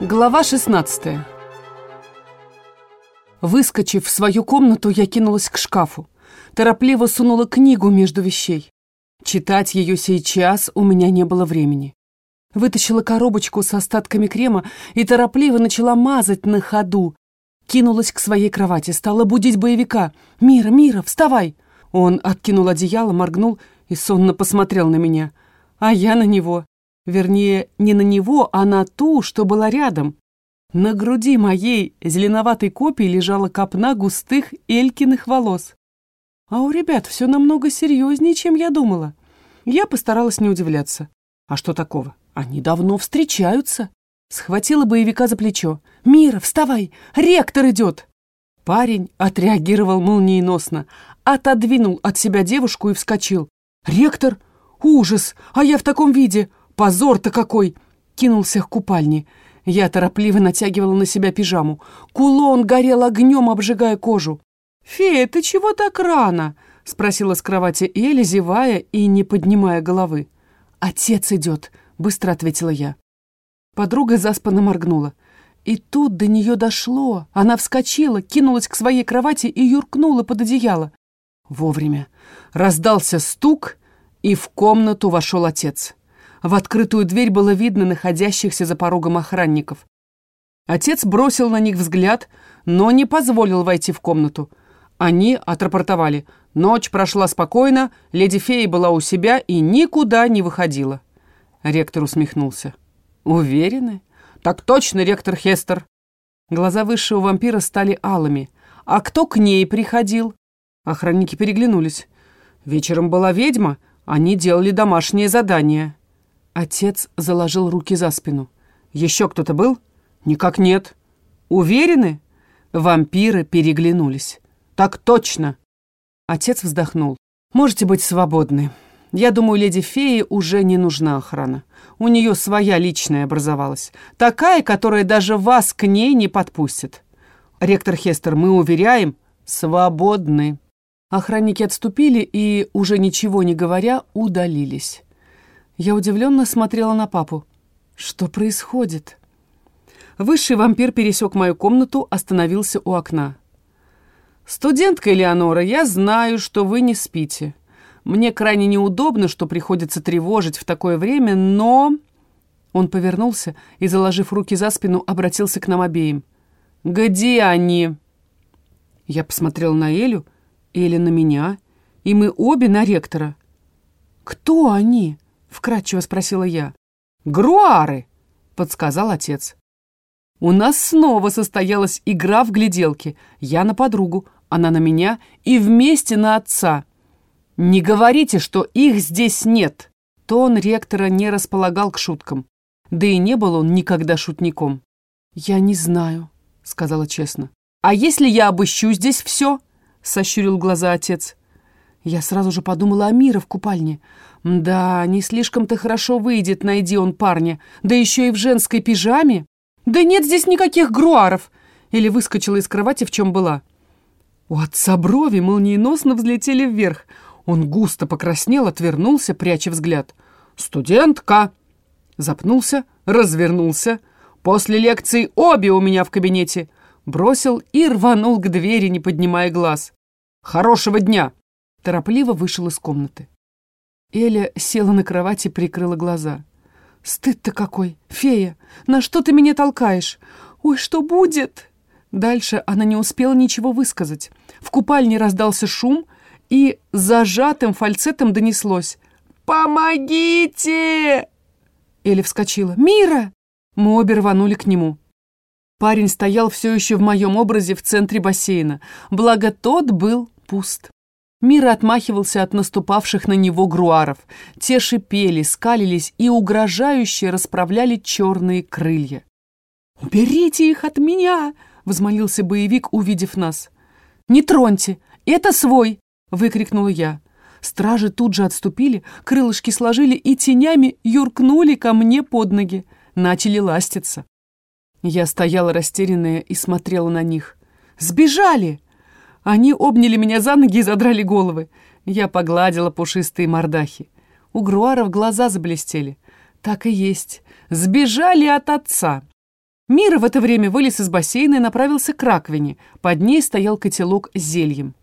Глава 16 Выскочив в свою комнату, я кинулась к шкафу. Торопливо сунула книгу между вещей. Читать ее сейчас у меня не было времени. Вытащила коробочку с остатками крема и торопливо начала мазать на ходу. Кинулась к своей кровати, стала будить боевика. «Мира, Мира, вставай!» Он откинул одеяло, моргнул и сонно посмотрел на меня. А я на него. Вернее, не на него, а на ту, что была рядом. На груди моей зеленоватой копии лежала копна густых элькиных волос. А у ребят все намного серьезнее, чем я думала. Я постаралась не удивляться. А что такого? Они давно встречаются. Схватила боевика за плечо. «Мира, вставай! Ректор идет!» Парень отреагировал молниеносно, отодвинул от себя девушку и вскочил. «Ректор? Ужас! А я в таком виде! Позор-то какой!» Кинулся к купальне. Я торопливо натягивала на себя пижаму. Кулон горел огнем, обжигая кожу. «Фея, ты чего так рано?» — спросила с кровати Эля, зевая и не поднимая головы. «Отец идет», — быстро ответила я. Подруга заспанно моргнула. И тут до нее дошло. Она вскочила, кинулась к своей кровати и юркнула под одеяло. Вовремя. Раздался стук, и в комнату вошел отец. В открытую дверь было видно находящихся за порогом охранников. Отец бросил на них взгляд, но не позволил войти в комнату. Они отрапортовали. Ночь прошла спокойно, леди фея была у себя и никуда не выходила. Ректор усмехнулся. «Уверены?» «Так точно, ректор Хестер!» Глаза высшего вампира стали алыми. «А кто к ней приходил?» Охранники переглянулись. Вечером была ведьма, они делали домашнее задание. Отец заложил руки за спину. «Еще кто-то был?» «Никак нет». «Уверены?» Вампиры переглянулись. «Так точно!» Отец вздохнул. «Можете быть свободны. Я думаю, леди феи уже не нужна охрана. У нее своя личная образовалась. Такая, которая даже вас к ней не подпустит. Ректор Хестер, мы уверяем, свободны». Охранники отступили и, уже ничего не говоря, удалились. Я удивленно смотрела на папу. Что происходит? Высший вампир пересек мою комнату, остановился у окна. «Студентка Элеонора, я знаю, что вы не спите. Мне крайне неудобно, что приходится тревожить в такое время, но...» Он повернулся и, заложив руки за спину, обратился к нам обеим. «Где они?» Я посмотрел на Элю, Эля на меня, и мы обе на ректора. «Кто они?» Вкратчиво спросила я. «Груары!» — подсказал отец. У нас снова состоялась игра в гляделки. Я на подругу, она на меня и вместе на отца. «Не говорите, что их здесь нет!» Тон ректора не располагал к шуткам. Да и не был он никогда шутником. «Я не знаю», — сказала честно. «А если я обыщу здесь все?» — сощурил глаза отец. Я сразу же подумала о Мире в купальне. Да, не слишком-то хорошо выйдет, найди он парня. Да еще и в женской пижаме. Да нет здесь никаких груаров. Или выскочила из кровати, в чем была. У отца брови молниеносно взлетели вверх. Он густо покраснел, отвернулся, пряча взгляд. «Студентка!» Запнулся, развернулся. «После лекции обе у меня в кабинете!» Бросил и рванул к двери, не поднимая глаз. «Хорошего дня!» Торопливо вышел из комнаты. Эля села на кровати и прикрыла глаза. «Стыд-то какой! Фея! На что ты меня толкаешь? Ой, что будет?» Дальше она не успела ничего высказать. В купальне раздался шум, и зажатым фальцетом донеслось «Помогите!» Эля вскочила. «Мира!» Мы обе рванули к нему. Парень стоял все еще в моем образе в центре бассейна, благо тот был пуст. Мира отмахивался от наступавших на него груаров. Те шипели, скалились и угрожающе расправляли черные крылья. «Уберите их от меня!» — возмолился боевик, увидев нас. «Не троньте! Это свой!» — выкрикнула я. Стражи тут же отступили, крылышки сложили и тенями юркнули ко мне под ноги. Начали ластиться. Я стояла растерянная и смотрела на них. «Сбежали!» Они обняли меня за ноги и задрали головы. Я погладила пушистые мордахи. У Груаров глаза заблестели. Так и есть. Сбежали от отца. Мира в это время вылез из бассейна и направился к раковине. Под ней стоял котелок с зельем.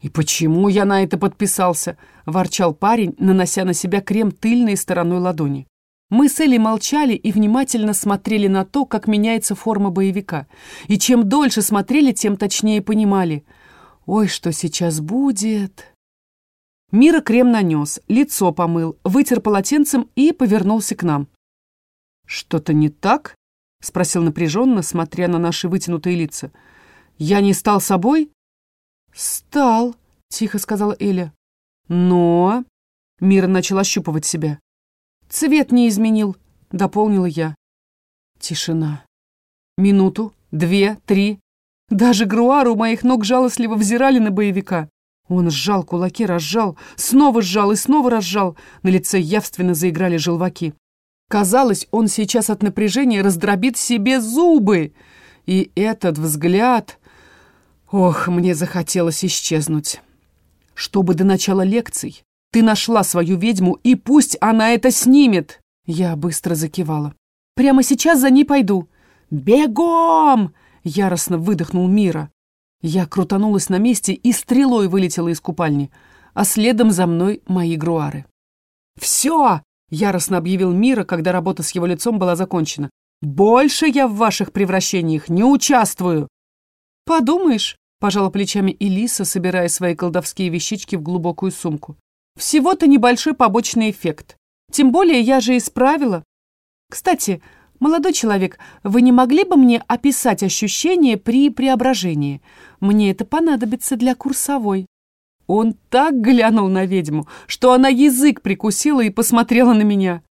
«И почему я на это подписался?» – ворчал парень, нанося на себя крем тыльной стороной ладони. Мы с Элей молчали и внимательно смотрели на то, как меняется форма боевика. И чем дольше смотрели, тем точнее понимали. «Ой, что сейчас будет?» Мира крем нанес, лицо помыл, вытер полотенцем и повернулся к нам. «Что-то не так?» — спросил напряженно, смотря на наши вытянутые лица. «Я не стал собой?» «Стал», — тихо сказала Эля. «Но...» — Мира начал ощупывать себя. «Цвет не изменил», — дополнила я. Тишина. Минуту, две, три. Даже груару у моих ног жалостливо взирали на боевика. Он сжал кулаки, разжал, снова сжал и снова разжал. На лице явственно заиграли желваки. Казалось, он сейчас от напряжения раздробит себе зубы. И этот взгляд... Ох, мне захотелось исчезнуть. Чтобы до начала лекций ты нашла свою ведьму, и пусть она это снимет. Я быстро закивала. Прямо сейчас за ней пойду. Бегом! Яростно выдохнул Мира. Я крутанулась на месте и стрелой вылетела из купальни, а следом за мной мои груары. «Все!» — яростно объявил Мира, когда работа с его лицом была закончена. «Больше я в ваших превращениях не участвую!» «Подумаешь», — пожала плечами Элиса, собирая свои колдовские вещички в глубокую сумку. «Всего-то небольшой побочный эффект. Тем более я же исправила. Кстати, «Молодой человек, вы не могли бы мне описать ощущения при преображении? Мне это понадобится для курсовой». Он так глянул на ведьму, что она язык прикусила и посмотрела на меня.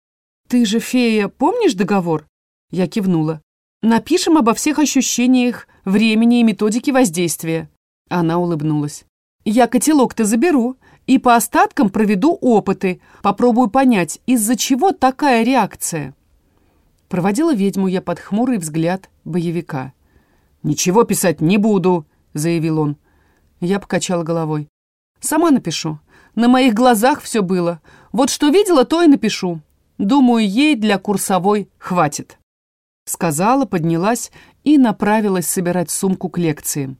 «Ты же, фея, помнишь договор?» Я кивнула. «Напишем обо всех ощущениях, времени и методике воздействия». Она улыбнулась. «Я котелок-то заберу и по остаткам проведу опыты, попробую понять, из-за чего такая реакция». Проводила ведьму я под хмурый взгляд боевика. «Ничего писать не буду», — заявил он. Я покачала головой. «Сама напишу. На моих глазах все было. Вот что видела, то и напишу. Думаю, ей для курсовой хватит». Сказала, поднялась и направилась собирать сумку к лекциям.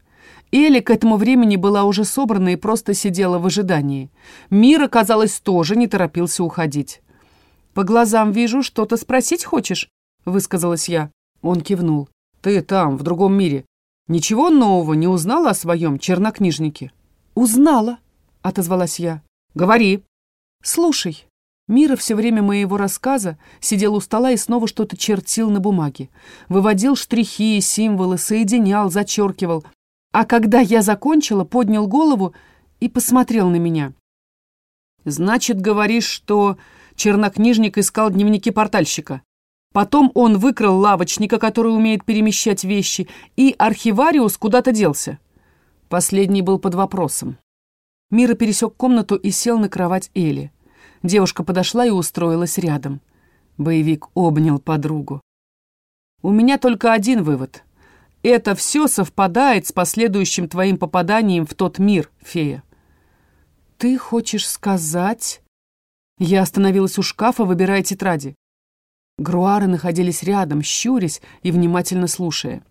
Элли к этому времени была уже собрана и просто сидела в ожидании. Мира, казалось, тоже не торопился уходить. «По глазам вижу, что-то спросить хочешь?» — высказалась я. Он кивнул. «Ты там, в другом мире. Ничего нового не узнала о своем чернокнижнике?» «Узнала», — отозвалась я. «Говори». «Слушай». Мира все время моего рассказа сидел у стола и снова что-то чертил на бумаге. Выводил штрихи, символы, соединял, зачеркивал. А когда я закончила, поднял голову и посмотрел на меня. «Значит, говоришь, что чернокнижник искал дневники портальщика?» Потом он выкрал лавочника, который умеет перемещать вещи, и архивариус куда-то делся. Последний был под вопросом. Мира пересек комнату и сел на кровать Эли. Девушка подошла и устроилась рядом. Боевик обнял подругу. «У меня только один вывод. Это все совпадает с последующим твоим попаданием в тот мир, фея». «Ты хочешь сказать...» Я остановилась у шкафа, выбирая тетради. Груары находились рядом, щурясь и внимательно слушая.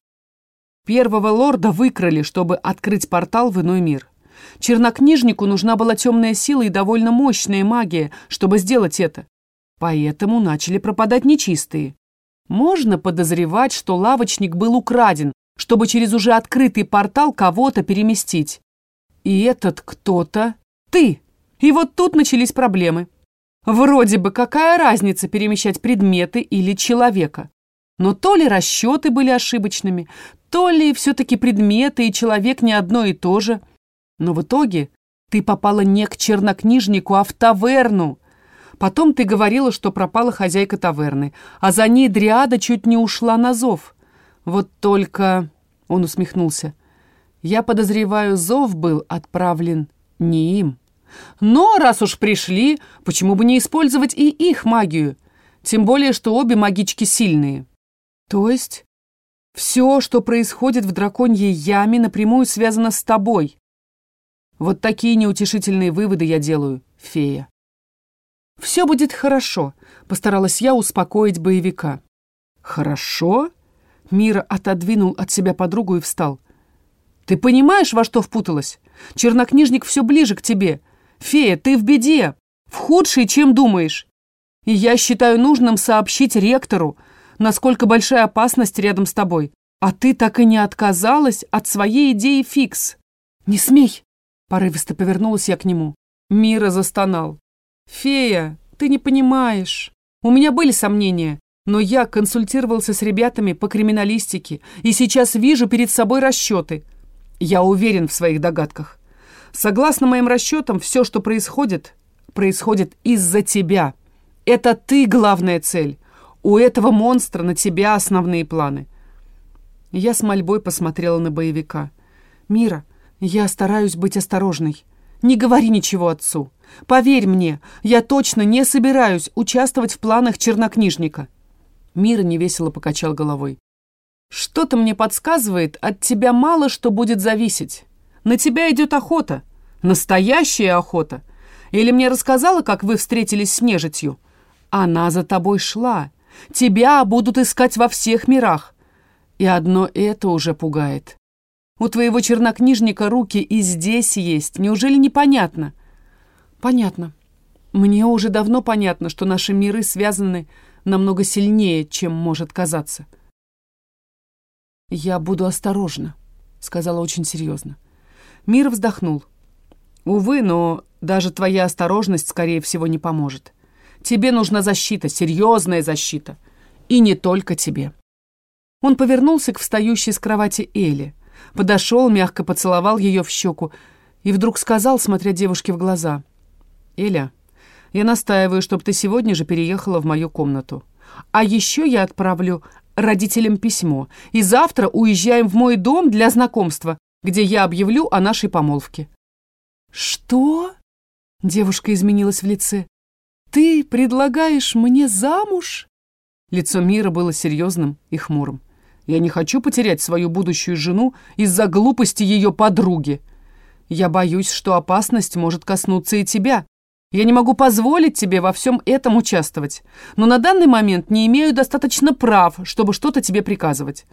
Первого лорда выкрали, чтобы открыть портал в иной мир. Чернокнижнику нужна была темная сила и довольно мощная магия, чтобы сделать это. Поэтому начали пропадать нечистые. Можно подозревать, что лавочник был украден, чтобы через уже открытый портал кого-то переместить. И этот кто-то — ты. И вот тут начались проблемы. Вроде бы какая разница перемещать предметы или человека? Но то ли расчеты были ошибочными, то ли все-таки предметы и человек не одно и то же. Но в итоге ты попала не к чернокнижнику, а в таверну. Потом ты говорила, что пропала хозяйка таверны, а за ней Дриада чуть не ушла на зов. Вот только...» — он усмехнулся. «Я подозреваю, зов был отправлен не им». Но раз уж пришли, почему бы не использовать и их магию? Тем более, что обе магички сильные. То есть все, что происходит в драконьей яме, напрямую связано с тобой. Вот такие неутешительные выводы я делаю, фея. «Все будет хорошо», — постаралась я успокоить боевика. «Хорошо?» Мира отодвинул от себя подругу и встал. «Ты понимаешь, во что впуталась? Чернокнижник все ближе к тебе. Фея, ты в беде, в худшей, чем думаешь. И я считаю нужным сообщить ректору, насколько большая опасность рядом с тобой. А ты так и не отказалась от своей идеи фикс. Не смей!» Порывисто повернулась я к нему. Мира застонал. «Фея, ты не понимаешь. У меня были сомнения, но я консультировался с ребятами по криминалистике и сейчас вижу перед собой расчеты. Я уверен в своих догадках. Согласно моим расчетам, все, что происходит, происходит из-за тебя. Это ты главная цель. У этого монстра на тебя основные планы. Я с мольбой посмотрела на боевика. «Мира, я стараюсь быть осторожной. Не говори ничего отцу. Поверь мне, я точно не собираюсь участвовать в планах чернокнижника». Мира невесело покачал головой. «Что-то мне подсказывает, от тебя мало что будет зависеть. На тебя идет охота. Настоящая охота. Или мне рассказала, как вы встретились с нежитью? Она за тобой шла. Тебя будут искать во всех мирах. И одно это уже пугает. У твоего чернокнижника руки и здесь есть. Неужели непонятно?» «Понятно. Мне уже давно понятно, что наши миры связаны намного сильнее, чем может казаться». «Я буду осторожна», — сказала очень серьезно. Мир вздохнул. «Увы, но даже твоя осторожность, скорее всего, не поможет. Тебе нужна защита, серьезная защита. И не только тебе». Он повернулся к встающей с кровати Эле, подошел, мягко поцеловал ее в щеку и вдруг сказал, смотря девушке в глаза — «Эля, я настаиваю, чтобы ты сегодня же переехала в мою комнату. А еще я отправлю родителям письмо, и завтра уезжаем в мой дом для знакомства, где я объявлю о нашей помолвке». «Что?» Девушка изменилась в лице. «Ты предлагаешь мне замуж?» Лицо Мира было серьезным и хмурым. «Я не хочу потерять свою будущую жену из-за глупости ее подруги. Я боюсь, что опасность может коснуться и тебя. Я не могу позволить тебе во всем этом участвовать, но на данный момент не имею достаточно прав, чтобы что-то тебе приказывать.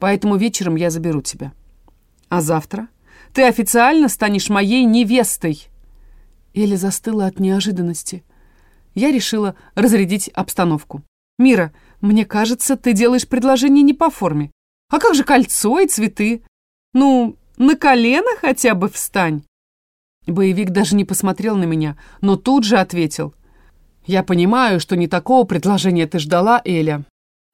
Поэтому вечером я заберу тебя. А завтра ты официально станешь моей невестой». Эля застыла от неожиданности. Я решила разрядить обстановку. «Мира, мне кажется, ты делаешь предложение не по форме. А как же кольцо и цветы? Ну, на колено хотя бы встань». Боевик даже не посмотрел на меня, но тут же ответил. «Я понимаю, что не такого предложения ты ждала, Эля.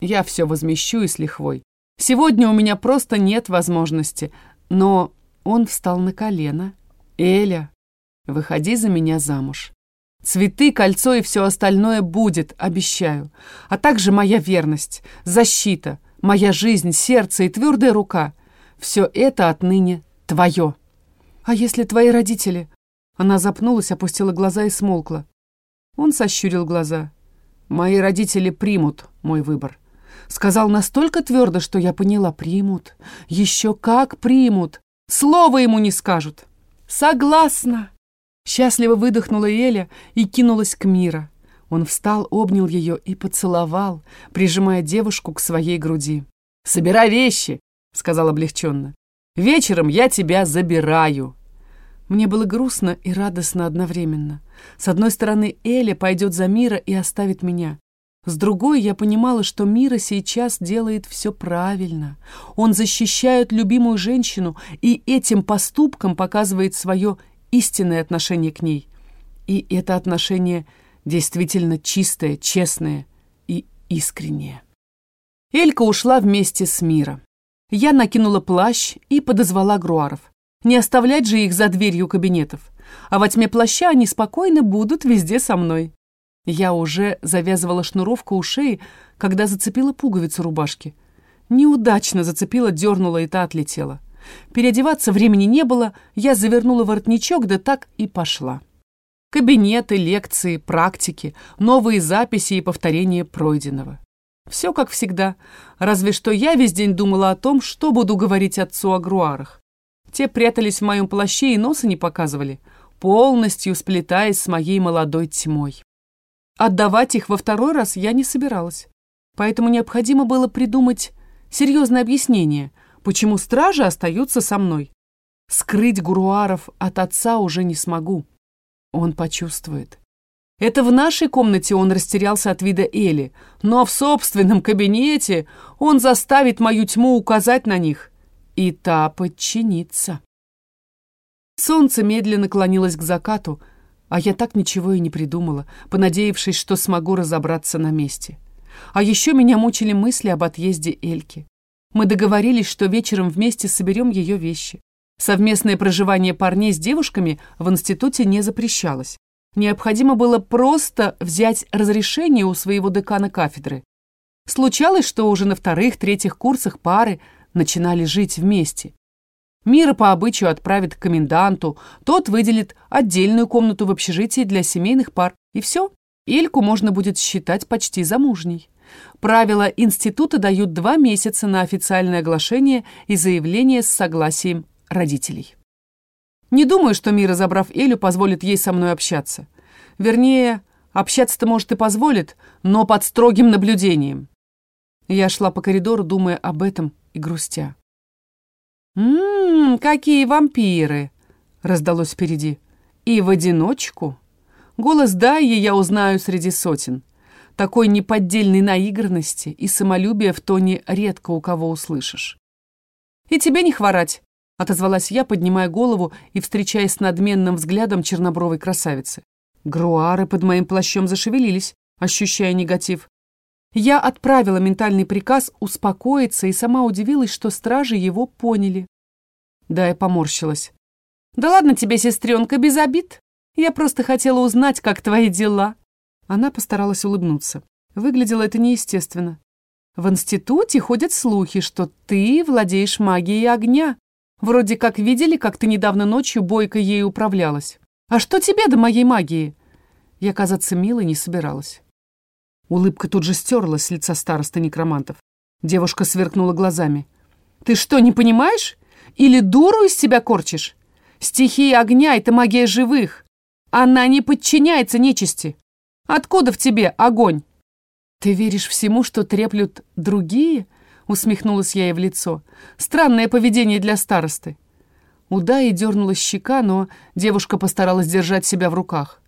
Я все возмещу и с лихвой. Сегодня у меня просто нет возможности, но он встал на колено. Эля, выходи за меня замуж. Цветы, кольцо и все остальное будет, обещаю. А также моя верность, защита, моя жизнь, сердце и твердая рука. Все это отныне твое». «А если твои родители?» Она запнулась, опустила глаза и смолкла. Он сощурил глаза. «Мои родители примут мой выбор». Сказал настолько твердо, что я поняла, примут. Еще как примут. Слова ему не скажут. «Согласна!» Счастливо выдохнула Эля и кинулась к Мира. Он встал, обнял ее и поцеловал, прижимая девушку к своей груди. «Собирай вещи!» — сказал облегченно. Вечером я тебя забираю». Мне было грустно и радостно одновременно. С одной стороны, Эля пойдет за Мира и оставит меня. С другой, я понимала, что Мира сейчас делает все правильно. Он защищает любимую женщину и этим поступком показывает свое истинное отношение к ней. И это отношение действительно чистое, честное и искреннее. Элька ушла вместе с Миром. Я накинула плащ и подозвала груаров. Не оставлять же их за дверью кабинетов. А во тьме плаща они спокойно будут везде со мной. Я уже завязывала шнуровку у шеи, когда зацепила пуговицу рубашки. Неудачно зацепила, дернула, и та отлетела. Переодеваться времени не было, я завернула воротничок, да так и пошла. Кабинеты, лекции, практики, новые записи и повторения пройденного. Все как всегда, разве что я весь день думала о том, что буду говорить отцу о груарах. Те прятались в моем плаще и носа не показывали, полностью сплетаясь с моей молодой тьмой. Отдавать их во второй раз я не собиралась, поэтому необходимо было придумать серьезное объяснение, почему стражи остаются со мной. Скрыть Гуруаров от отца уже не смогу. Он почувствует. Это в нашей комнате он растерялся от вида Эли, но в собственном кабинете он заставит мою тьму указать на них, и та подчинится. Солнце медленно клонилось к закату, а я так ничего и не придумала, понадеявшись, что смогу разобраться на месте. А еще меня мучили мысли об отъезде Эльки. Мы договорились, что вечером вместе соберем ее вещи. Совместное проживание парней с девушками в институте не запрещалось. Необходимо было просто взять разрешение у своего декана кафедры. Случалось, что уже на вторых-третьих курсах пары начинали жить вместе. Мира по обычаю отправит к коменданту, тот выделит отдельную комнату в общежитии для семейных пар, и все. Ильку можно будет считать почти замужней. Правила института дают два месяца на официальное оглашение и заявление с согласием родителей. Не думаю, что Мира, забрав Элю, позволит ей со мной общаться. Вернее, общаться-то, может, и позволит, но под строгим наблюдением. Я шла по коридору, думая об этом и грустя. «Ммм, какие вампиры!» — раздалось впереди. «И в одиночку?» Голос Дайи я узнаю среди сотен. Такой неподдельной наигранности и самолюбия в тоне редко у кого услышишь. «И тебе не хворать!» — отозвалась я, поднимая голову и встречаясь с надменным взглядом чернобровой красавицы. Груары под моим плащом зашевелились, ощущая негатив. Я отправила ментальный приказ успокоиться и сама удивилась, что стражи его поняли. Да, я поморщилась. «Да ладно тебе, сестренка, без обид. Я просто хотела узнать, как твои дела». Она постаралась улыбнуться. Выглядело это неестественно. «В институте ходят слухи, что ты владеешь магией огня. Вроде как видели, как ты недавно ночью бойко ей управлялась. А что тебе до моей магии?» Я казаться милой не собиралась. Улыбка тут же стерлась с лица староста некромантов. Девушка сверкнула глазами. «Ты что, не понимаешь? Или дуру из себя корчишь? Стихия огня — это магия живых. Она не подчиняется нечисти. Откуда в тебе огонь?» «Ты веришь всему, что треплют другие?» усмехнулась я ей в лицо. Странное поведение для старосты. Даи дернулась щека, но девушка постаралась держать себя в руках.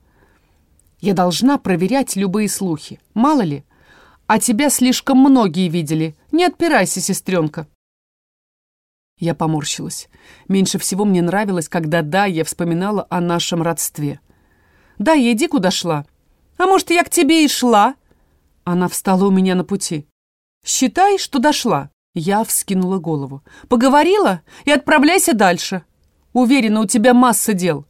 Я должна проверять любые слухи. Мало ли. А тебя слишком многие видели. Не отпирайся, сестренка. Я поморщилась. Меньше всего мне нравилось, когда Дая вспоминала о нашем родстве. «Дая, иди куда шла». «А может, я к тебе и шла?» Она встала у меня на пути. «Считай, что дошла». Я вскинула голову. «Поговорила? И отправляйся дальше. Уверена, у тебя масса дел».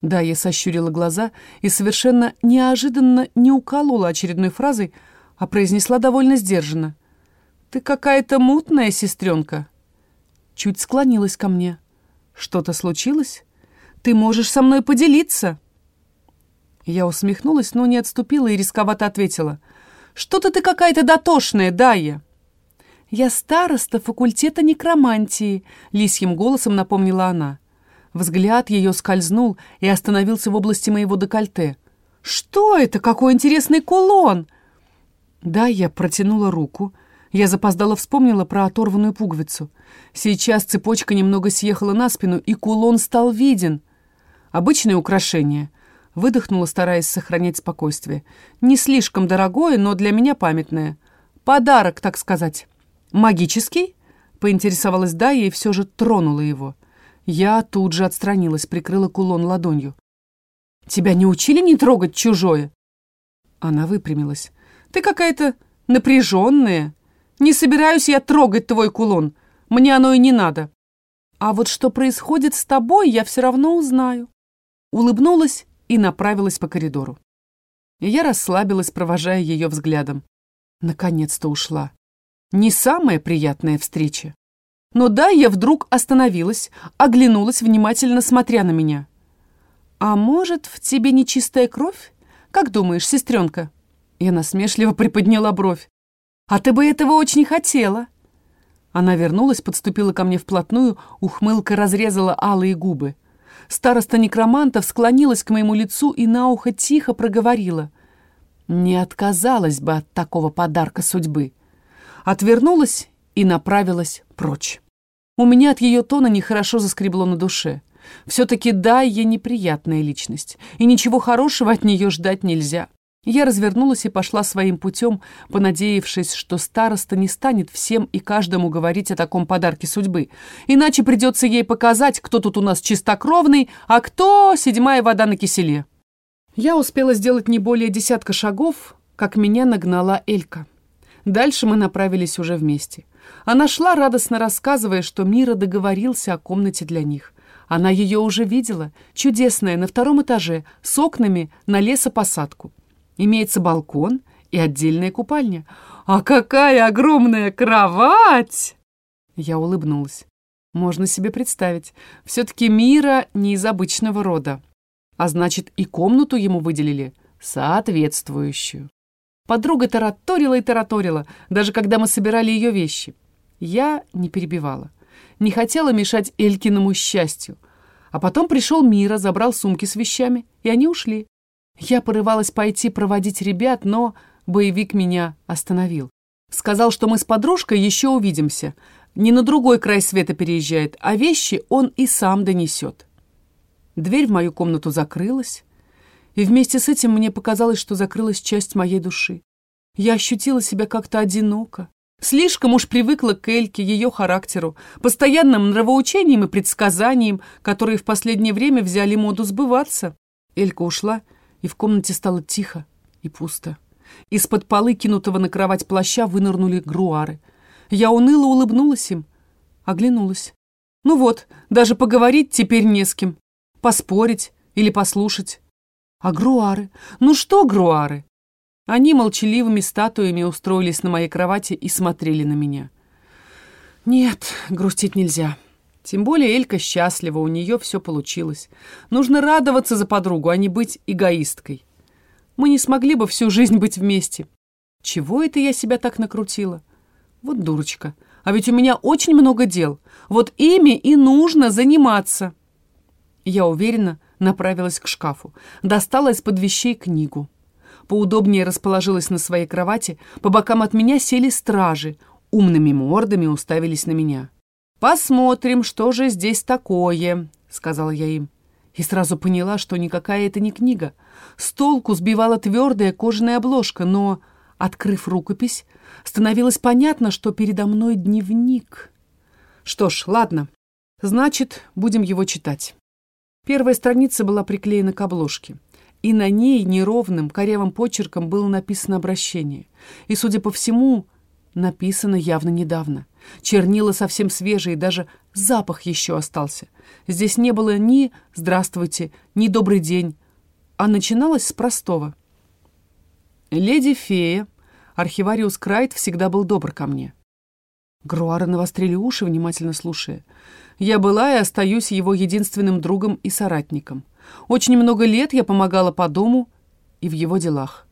Да, я сощурила глаза и совершенно неожиданно не уколола очередной фразой, а произнесла довольно сдержанно. «Ты какая-то мутная, сестренка». Чуть склонилась ко мне. «Что-то случилось? Ты можешь со мной поделиться?» Я усмехнулась, но не отступила и рисковато ответила. Что-то ты какая-то дотошная, Дая!» «Я староста факультета некромантии», — лисьим голосом напомнила она. Взгляд ее скользнул и остановился в области моего декольте. «Что это? Какой интересный кулон!» Да, я протянула руку. Я запоздала вспомнила про оторванную пуговицу. Сейчас цепочка немного съехала на спину, и кулон стал виден. Обычное украшение — Выдохнула, стараясь сохранять спокойствие. «Не слишком дорогое, но для меня памятное. Подарок, так сказать. Магический?» Поинтересовалась Дая и все же тронула его. Я тут же отстранилась, прикрыла кулон ладонью. «Тебя не учили не трогать чужое?» Она выпрямилась. «Ты какая-то напряженная. Не собираюсь я трогать твой кулон. Мне оно и не надо. А вот что происходит с тобой, я все равно узнаю». Улыбнулась и направилась по коридору. Я расслабилась, провожая ее взглядом. Наконец-то ушла. Не самая приятная встреча. Но да, я вдруг остановилась, оглянулась, внимательно смотря на меня. «А может, в тебе нечистая кровь? Как думаешь, сестренка?» Я насмешливо приподняла бровь. «А ты бы этого очень хотела!» Она вернулась, подступила ко мне вплотную, ухмылка разрезала алые губы. Староста некромантов склонилась к моему лицу и на ухо тихо проговорила. Не отказалась бы от такого подарка судьбы. Отвернулась и направилась прочь. У меня от ее тона нехорошо заскребло на душе. Все-таки да, я неприятная личность, и ничего хорошего от нее ждать нельзя. Я развернулась и пошла своим путем, понадеявшись, что староста не станет всем и каждому говорить о таком подарке судьбы. Иначе придется ей показать, кто тут у нас чистокровный, а кто седьмая вода на киселе. Я успела сделать не более десятка шагов, как меня нагнала Элька. Дальше мы направились уже вместе. Она шла, радостно рассказывая, что Мира договорился о комнате для них. Она ее уже видела, чудесная, на втором этаже, с окнами на лесопосадку. Имеется балкон и отдельная купальня. А какая огромная кровать! Я улыбнулась. Можно себе представить. Все-таки Мира не из обычного рода. А значит, и комнату ему выделили соответствующую. Подруга тараторила и тараторила, даже когда мы собирали ее вещи. Я не перебивала. Не хотела мешать Элькиному счастью. А потом пришел Мира, забрал сумки с вещами, и они ушли. Я порывалась пойти проводить ребят, но боевик меня остановил. Сказал, что мы с подружкой еще увидимся. Не на другой край света переезжает, а вещи он и сам донесет. Дверь в мою комнату закрылась, и вместе с этим мне показалось, что закрылась часть моей души. Я ощутила себя как-то одиноко. Слишком уж привыкла к Эльке, ее характеру, постоянным нравоучениям и предсказаниям, которые в последнее время взяли моду сбываться. Элька ушла, и в комнате стало тихо и пусто. Из-под полы, кинутого на кровать плаща, вынырнули груары. Я уныло улыбнулась им, оглянулась. Ну вот, даже поговорить теперь не с кем. Поспорить или послушать. А груары? Ну что груары? Они молчаливыми статуями устроились на моей кровати и смотрели на меня. Нет, грустить нельзя. Тем более Элька счастлива, у нее все получилось. Нужно радоваться за подругу, а не быть эгоисткой. Мы не смогли бы всю жизнь быть вместе. Чего это я себя так накрутила? Вот дурочка. А ведь у меня очень много дел. Вот ими и нужно заниматься. Я уверенно направилась к шкафу. Достала из-под вещей книгу. Поудобнее расположилась на своей кровати. По бокам от меня сели стражи. Умными мордами уставились на меня. «Посмотрим, что же здесь такое», — сказала я им. И сразу поняла, что никакая это не книга. С толку сбивала твердая кожаная обложка, но, открыв рукопись, становилось понятно, что передо мной дневник. Что ж, ладно, значит, будем его читать. Первая страница была приклеена к обложке, и на ней неровным, корявым почерком было написано обращение. И, судя по всему, написано явно недавно. Чернила совсем свежие, даже запах еще остался. Здесь не было ни «здравствуйте», ни «добрый день», а начиналось с простого. «Леди фея», архивариус Крайт всегда был добр ко мне. Груары навострили уши, внимательно слушая. Я была и остаюсь его единственным другом и соратником. Очень много лет я помогала по дому и в его делах.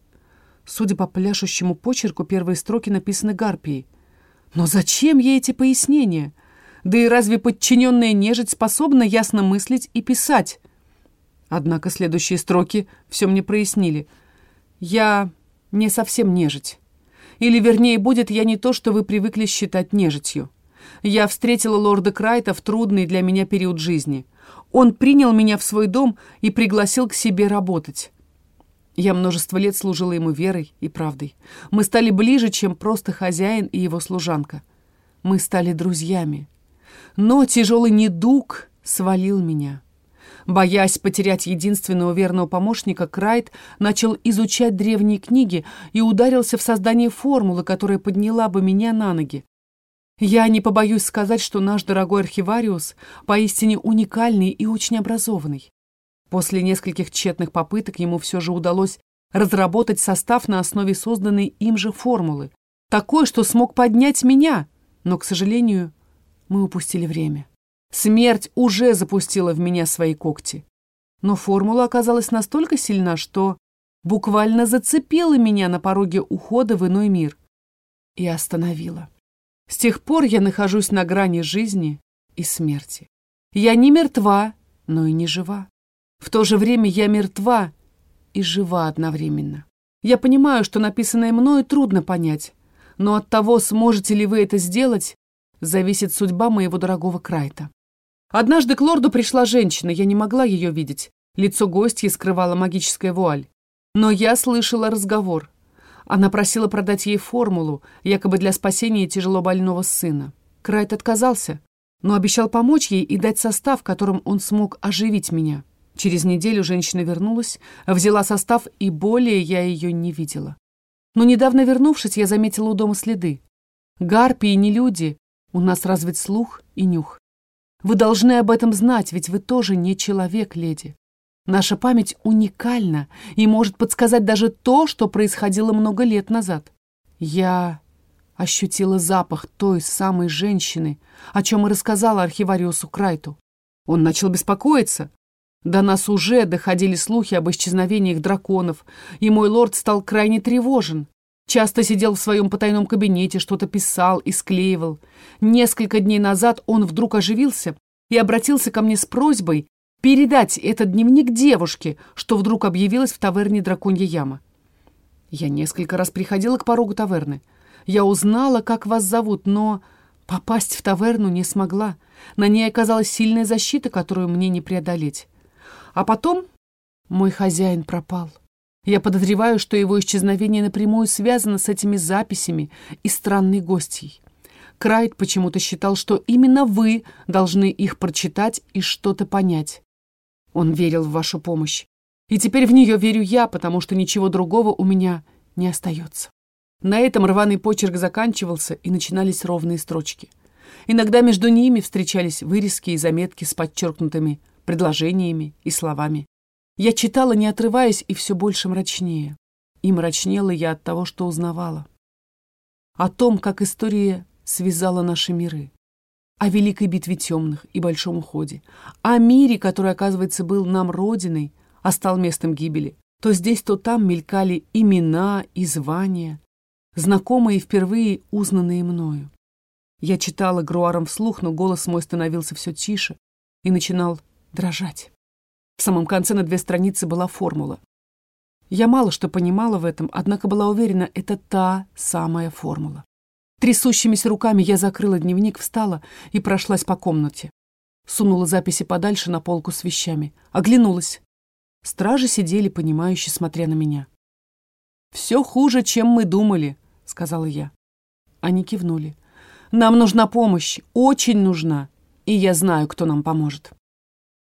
Судя по пляшущему почерку, первые строки написаны гарпией — но зачем ей эти пояснения? Да и разве подчиненная нежить способна ясно мыслить и писать? Однако следующие строки все мне прояснили. Я не совсем нежить. Или, вернее, будет я не то, что вы привыкли считать нежитью. Я встретила лорда Крайта в трудный для меня период жизни. Он принял меня в свой дом и пригласил к себе работать. Я множество лет служила ему верой и правдой. Мы стали ближе, чем просто хозяин и его служанка. Мы стали друзьями. Но тяжелый недуг свалил меня. Боясь потерять единственного верного помощника, Крайт начал изучать древние книги и ударился в создание формулы, которая подняла бы меня на ноги. Я не побоюсь сказать, что наш дорогой архивариус поистине уникальный и очень образованный. После нескольких тщетных попыток ему все же удалось разработать состав на основе созданной им же формулы. Такой, что смог поднять меня. Но, к сожалению, мы упустили время. Смерть уже запустила в меня свои когти. Но формула оказалась настолько сильна, что буквально зацепила меня на пороге ухода в иной мир и остановила. С тех пор я нахожусь на грани жизни и смерти. Я не мертва, но и не жива. В то же время я мертва и жива одновременно. Я понимаю, что написанное мною трудно понять, но от того, сможете ли вы это сделать, зависит судьба моего дорогого Крайта. Однажды к лорду пришла женщина, я не могла ее видеть. Лицо гостьи скрывала магическая вуаль. Но я слышала разговор. Она просила продать ей формулу, якобы для спасения тяжело больного сына. Крайт отказался, но обещал помочь ей и дать состав, которым он смог оживить меня. Через неделю женщина вернулась, взяла состав, и более я ее не видела. Но недавно вернувшись, я заметила у дома следы. Гарпии не люди, у нас развит слух и нюх. Вы должны об этом знать, ведь вы тоже не человек, леди. Наша память уникальна и может подсказать даже то, что происходило много лет назад. Я ощутила запах той самой женщины, о чем и рассказала архивариусу Крайту. Он начал беспокоиться. До нас уже доходили слухи об исчезновениях драконов, и мой лорд стал крайне тревожен. Часто сидел в своем потайном кабинете, что-то писал и склеивал. Несколько дней назад он вдруг оживился и обратился ко мне с просьбой передать этот дневник девушке, что вдруг объявилась в таверне «Драконья яма». Я несколько раз приходила к порогу таверны. Я узнала, как вас зовут, но попасть в таверну не смогла. На ней оказалась сильная защита, которую мне не преодолеть. А потом мой хозяин пропал. Я подозреваю, что его исчезновение напрямую связано с этими записями и странной гостьей. Крайт почему-то считал, что именно вы должны их прочитать и что-то понять. Он верил в вашу помощь. И теперь в нее верю я, потому что ничего другого у меня не остается. На этом рваный почерк заканчивался, и начинались ровные строчки. Иногда между ними встречались вырезки и заметки с подчеркнутыми предложениями и словами. Я читала, не отрываясь, и все больше мрачнее. И мрачнела я от того, что узнавала. О том, как история связала наши миры. О великой битве темных и большом уходе. О мире, который, оказывается, был нам родиной, а стал местом гибели. То здесь, то там мелькали имена и звания, знакомые впервые узнанные мною. Я читала Груаром вслух, но голос мой становился все тише и начинал дрожать. В самом конце на две страницы была формула. Я мало что понимала в этом, однако была уверена, это та самая формула. Трясущимися руками я закрыла дневник, встала и прошлась по комнате. Сунула записи подальше на полку с вещами. Оглянулась. Стражи сидели, понимающе смотря на меня. «Все хуже, чем мы думали», — сказала я. Они кивнули. «Нам нужна помощь, очень нужна, и я знаю, кто нам поможет».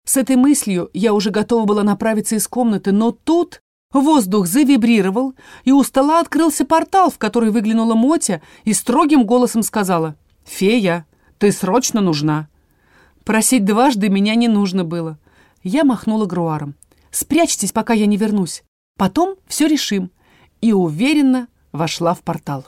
С этой мыслью я уже готова была направиться из комнаты, но тут воздух завибрировал, и у стола открылся портал, в который выглянула Мотя и строгим голосом сказала «Фея, ты срочно нужна». Просить дважды меня не нужно было. Я махнула груаром. «Спрячьтесь, пока я не вернусь. Потом все решим». И уверенно вошла в портал.